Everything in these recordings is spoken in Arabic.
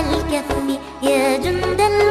الكف يا جند الله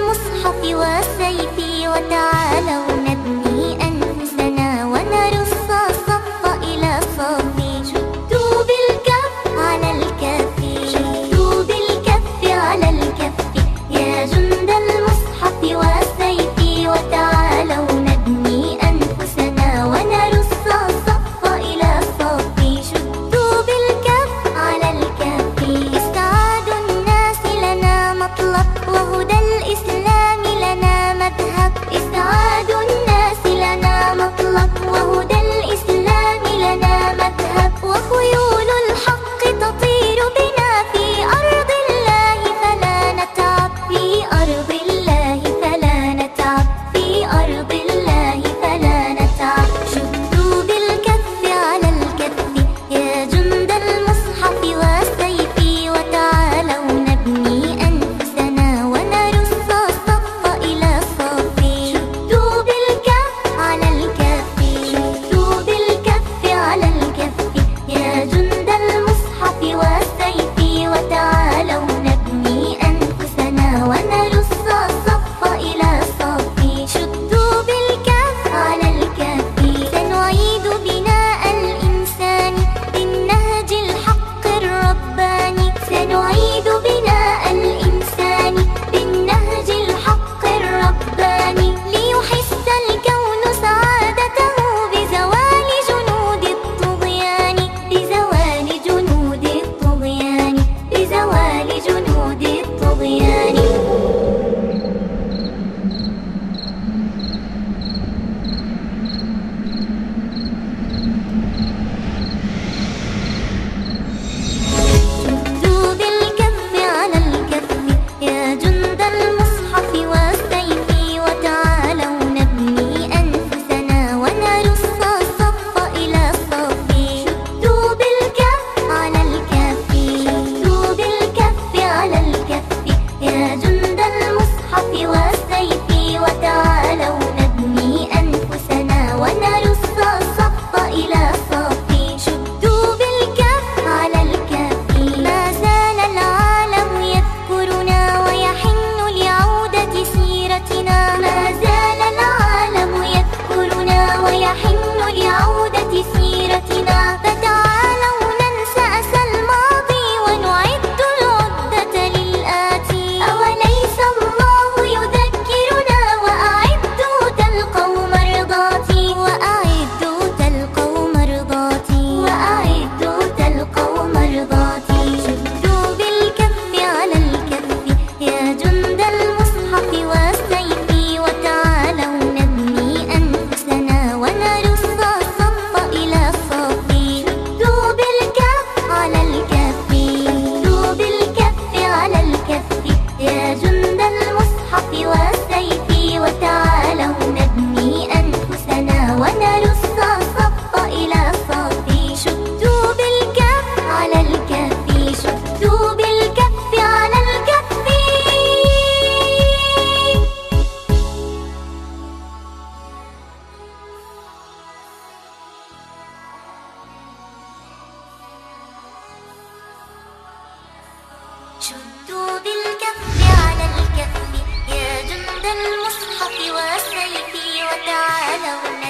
شدوا بالكف على الكف يا جند المصحف والسيف وتعالوا